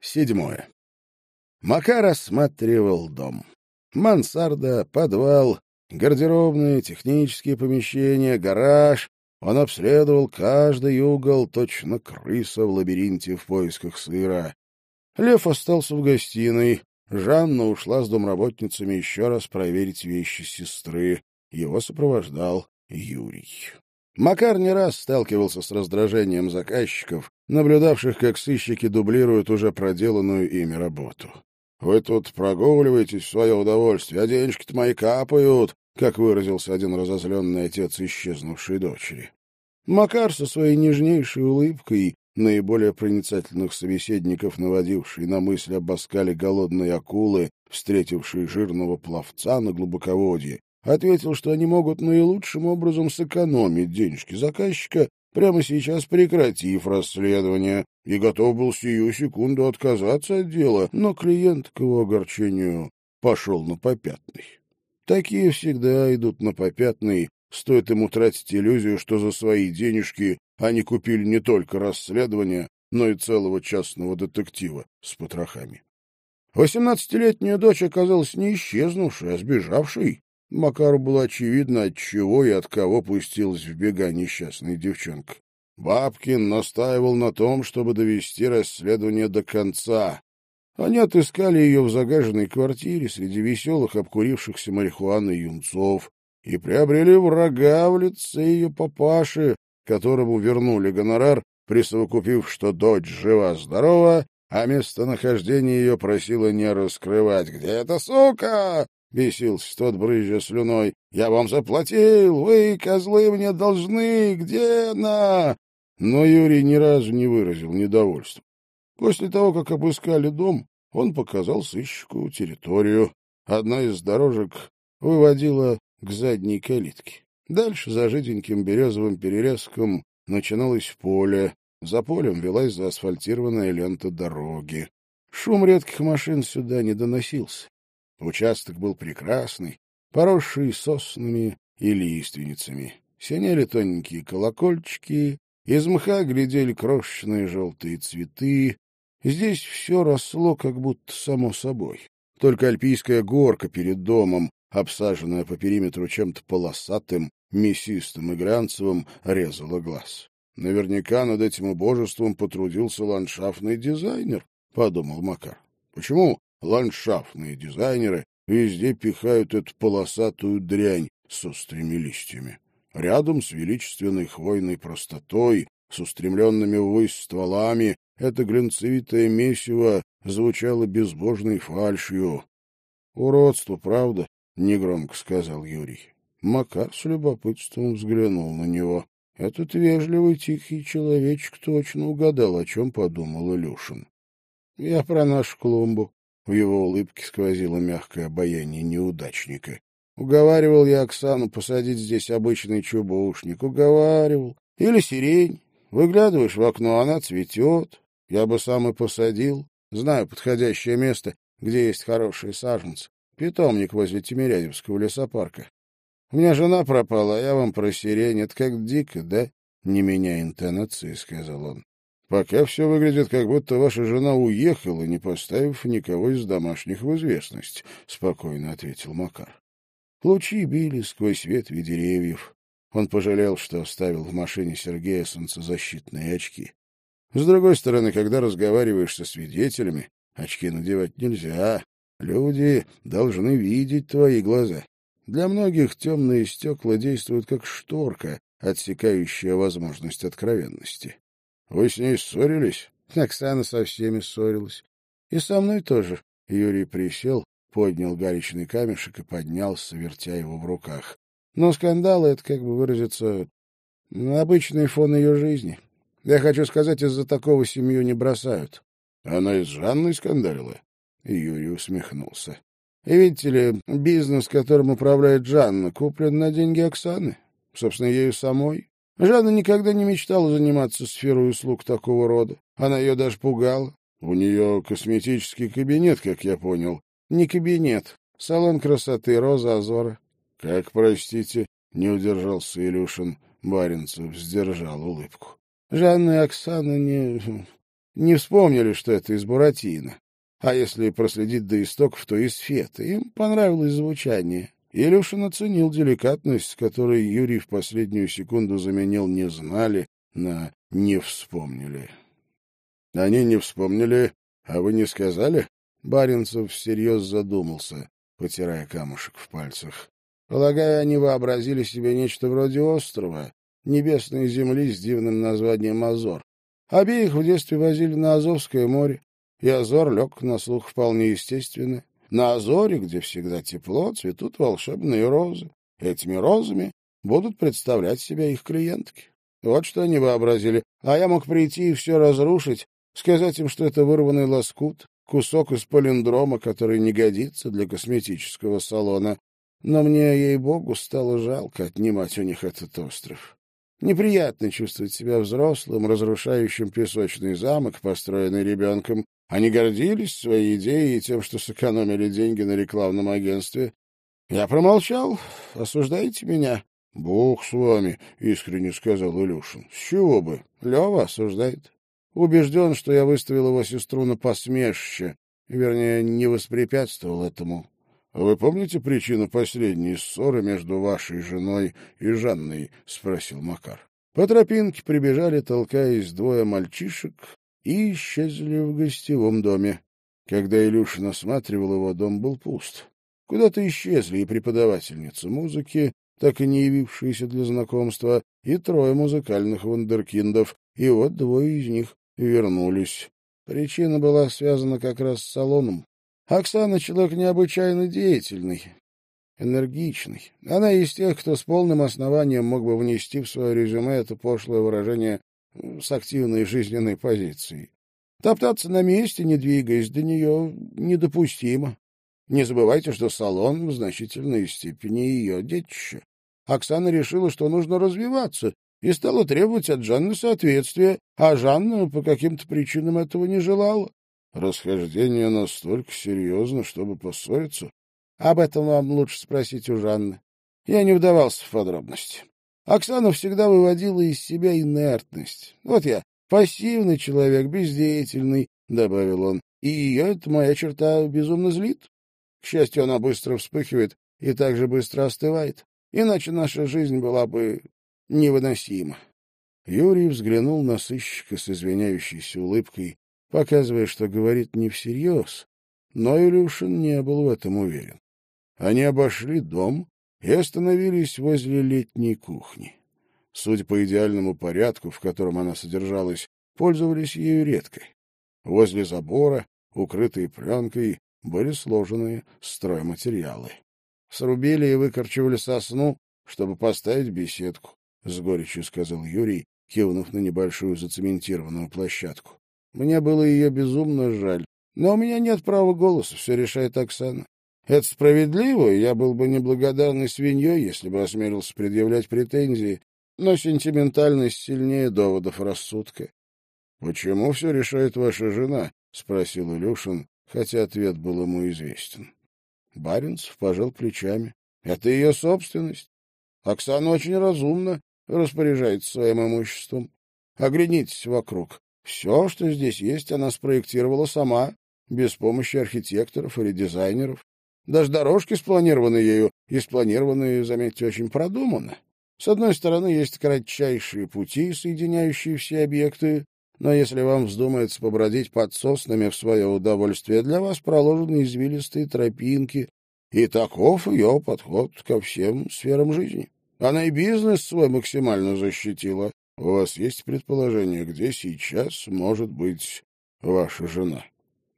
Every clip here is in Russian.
Седьмое. Макар осматривал дом. Мансарда, подвал, гардеробные, технические помещения, гараж. Он обследовал каждый угол, точно крыса в лабиринте в поисках сыра. Лев остался в гостиной. Жанна ушла с домработницами еще раз проверить вещи сестры. Его сопровождал Юрий. Макар не раз сталкивался с раздражением заказчиков, наблюдавших, как сыщики дублируют уже проделанную ими работу. «Вы тут прогуливаетесь в свое удовольствие, а денежки-то мои капают», как выразился один разозленный отец исчезнувшей дочери. Макар со своей нежнейшей улыбкой, наиболее проницательных собеседников, наводивший на мысль об оскале голодной акулы, встретившей жирного пловца на глубоководье, ответил, что они могут наилучшим образом сэкономить денежки заказчика, прямо сейчас прекратив расследование, и готов был сию секунду отказаться от дела, но клиент к его огорчению пошел на попятный. Такие всегда идут на попятный, стоит ему тратить иллюзию, что за свои денежки они купили не только расследование, но и целого частного детектива с потрохами. Восемнадцатилетняя дочь оказалась не исчезнувшей, а сбежавшей, Макару было очевидно, от чего и от кого пустилась в бега несчастная девчонка. Бабкин настаивал на том, чтобы довести расследование до конца. Они отыскали ее в загаженной квартире среди веселых, обкурившихся марихуаны юнцов и приобрели врага в лице ее папаши, которому вернули гонорар, присовокупив, что дочь жива-здорова, а местонахождение ее просила не раскрывать. «Где эта сука?» — бесился тот, брызжа слюной. — Я вам заплатил! Вы, козлы, мне должны! Где она? Но Юрий ни разу не выразил недовольства. После того, как обыскали дом, он показал сыщику территорию. Одна из дорожек выводила к задней калитке. Дальше за жиденьким березовым перелеском начиналось поле. За полем велась заасфальтированная лента дороги. Шум редких машин сюда не доносился. Участок был прекрасный, поросший соснами и лиственницами. Синели тоненькие колокольчики, из мха глядели крошечные желтые цветы. Здесь все росло как будто само собой. Только альпийская горка перед домом, обсаженная по периметру чем-то полосатым, мясистым и глянцевым, резала глаз. Наверняка над этим убожеством потрудился ландшафтный дизайнер, — подумал Макар. Почему ландшафтные дизайнеры везде пихают эту полосатую дрянь с острыми листьями. Рядом с величественной хвойной простотой, с устремленными ввысь стволами, это глинцевитое месиво звучало безбожной фальшью. «Уродство, правда?» — негромко сказал Юрий. Макар с любопытством взглянул на него. Этот вежливый, тихий человечек точно угадал, о чем подумал Илюшин. — Я про нашу клумбу, в его улыбке сквозило мягкое обаяние неудачника. Уговаривал я Оксану посадить здесь обычный чубушник. Уговаривал. Или сирень. Выглядываешь в окно, она цветет. Я бы сам и посадил. Знаю подходящее место, где есть хорошие саженцы. Питомник возле Тимирязевского лесопарка. У меня жена пропала, а я вам про сирень. Это как дико, да? Не меняя интонации, сказал он. Пока все выглядит, как будто ваша жена уехала, не поставив никого из домашних в известность, — спокойно ответил Макар. Лучи били сквозь ветви деревьев. Он пожалел, что оставил в машине Сергея солнцезащитные очки. С другой стороны, когда разговариваешь со свидетелями, очки надевать нельзя. Люди должны видеть твои глаза. Для многих темные стекла действуют как шторка, отсекающая возможность откровенности. Вы с ней ссорились? Оксана со всеми ссорилась. И со мной тоже. Юрий присел, поднял галечный камешек и поднялся, вертя его в руках. Но скандалы — это, как бы выразиться, обычный фон ее жизни. Я хочу сказать, из-за такого семью не бросают. Она из Жанны скандалила? Юрий усмехнулся. И видите ли, бизнес, которым управляет Жанна, куплен на деньги Оксаны. Собственно, ею самой. Жанна никогда не мечтала заниматься сферой услуг такого рода. Она ее даже пугала. У нее косметический кабинет, как я понял. Не кабинет. Салон красоты Роза Азора. Как, простите, не удержался Илюшин. Баринцев сдержал улыбку. Жанна и Оксана не... не вспомнили, что это из Буратино. А если проследить до истоков, то из Фета. Им понравилось звучание. Илюшин оценил деликатность, которой Юрий в последнюю секунду заменил «не знали» на «не вспомнили». «Они не вспомнили, а вы не сказали?» Баринцев всерьез задумался, потирая камушек в пальцах. Полагаю, они вообразили себе нечто вроде острова, небесной земли с дивным названием Азор. Обеих в детстве возили на Азовское море, и Азор лег на слух вполне естественно. На Азоре, где всегда тепло, цветут волшебные розы. Этими розами будут представлять себя их клиентки. Вот что они вообразили. А я мог прийти и все разрушить, сказать им, что это вырванный лоскут, кусок из полиндрома, который не годится для косметического салона. Но мне, ей-богу, стало жалко отнимать у них этот остров. Неприятно чувствовать себя взрослым, разрушающим песочный замок, построенный ребенком. Они гордились своей идеей и тем, что сэкономили деньги на рекламном агентстве. Я промолчал. Осуждаете меня? — Бог с вами, — искренне сказал Илюшин. — С чего бы? Лева осуждает. Убежден, что я выставил его сестру на посмешище, вернее, не воспрепятствовал этому. — Вы помните причину последней ссоры между вашей женой и Жанной? — спросил Макар. По тропинке прибежали, толкаясь двое мальчишек, и исчезли в гостевом доме. Когда Илюшин осматривал его, дом был пуст. Куда-то исчезли и преподавательница музыки, так и не явившиеся для знакомства, и трое музыкальных вундеркиндов, и вот двое из них вернулись. Причина была связана как раз с салоном. Оксана человек необычайно деятельный, энергичный. Она из тех, кто с полным основанием мог бы внести в свое резюме это пошлое выражение с активной жизненной позицией. Топтаться на месте, не двигаясь, до нее недопустимо. Не забывайте, что салон в значительной степени ее детище. Оксана решила, что нужно развиваться, и стала требовать от Жанны соответствия, а Жанна по каким-то причинам этого не желала. Расхождение настолько серьезно, чтобы поссориться? Об этом вам лучше спросить у Жанны. Я не вдавался в подробности. Оксана всегда выводила из себя инертность. Вот я, пассивный человек, бездеятельный, — добавил он, — и ее эта моя черта безумно злит. К счастью, она быстро вспыхивает и так же быстро остывает, иначе наша жизнь была бы невыносима. Юрий взглянул на сыщика с извиняющейся улыбкой показывая, что говорит не всерьез, но Илюшин не был в этом уверен. Они обошли дом и остановились возле летней кухни. Судя по идеальному порядку, в котором она содержалась, пользовались ею редко. Возле забора, укрытые пленкой, были сложены стройматериалы. Срубили и выкорчевали сосну, чтобы поставить беседку, — с горечью сказал Юрий, кивнув на небольшую зацементированную площадку. Мне было ее безумно жаль. Но у меня нет права голоса, все решает Оксана. Это справедливо, я был бы неблагодарной свиньей, если бы осмелился предъявлять претензии, но сентиментальность сильнее доводов рассудка. — Почему все решает ваша жена? — спросил Илюшин, хотя ответ был ему известен. Баринцев пожал плечами. — Это ее собственность. Оксана очень разумно распоряжается своим имуществом. Оглянитесь вокруг. Все, что здесь есть, она спроектировала сама, без помощи архитекторов или дизайнеров. Даже дорожки спланированы ею, и спланированы, заметьте, очень продуманно. С одной стороны, есть кратчайшие пути, соединяющие все объекты, но если вам вздумается побродить под соснами в свое удовольствие, для вас проложены извилистые тропинки, и таков ее подход ко всем сферам жизни. Она и бизнес свой максимально защитила, у вас есть предположение, где сейчас может быть ваша жена?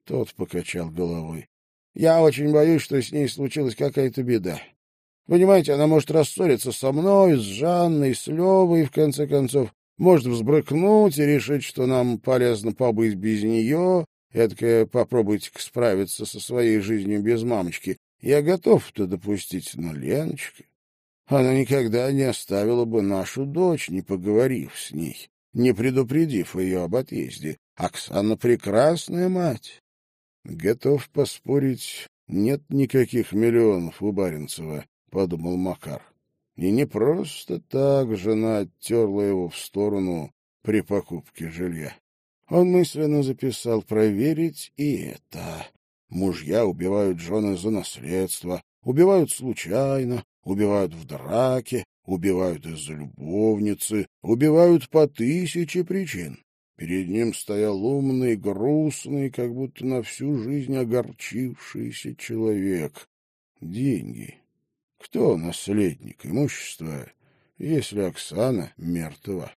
Тот покачал головой. Я очень боюсь, что с ней случилась какая-то беда. Понимаете, она может рассориться со мной, с Жанной, с Левой, в конце концов, может взбрыкнуть и решить, что нам полезно побыть без нее, эдакое попробуйте справиться со своей жизнью без мамочки. Я готов это допустить, но Леночка... Она никогда не оставила бы нашу дочь, не поговорив с ней, не предупредив ее об отъезде. Оксана прекрасная мать. Готов поспорить, нет никаких миллионов у Баренцева, — подумал Макар. И не просто так жена оттерла его в сторону при покупке жилья. Он мысленно записал проверить и это. Мужья убивают жены за наследство, убивают случайно, убивают в драке, убивают из-за любовницы, убивают по тысяче причин. Перед ним стоял умный, грустный, как будто на всю жизнь огорчившийся человек. Деньги. Кто наследник имущества, если Оксана мертва?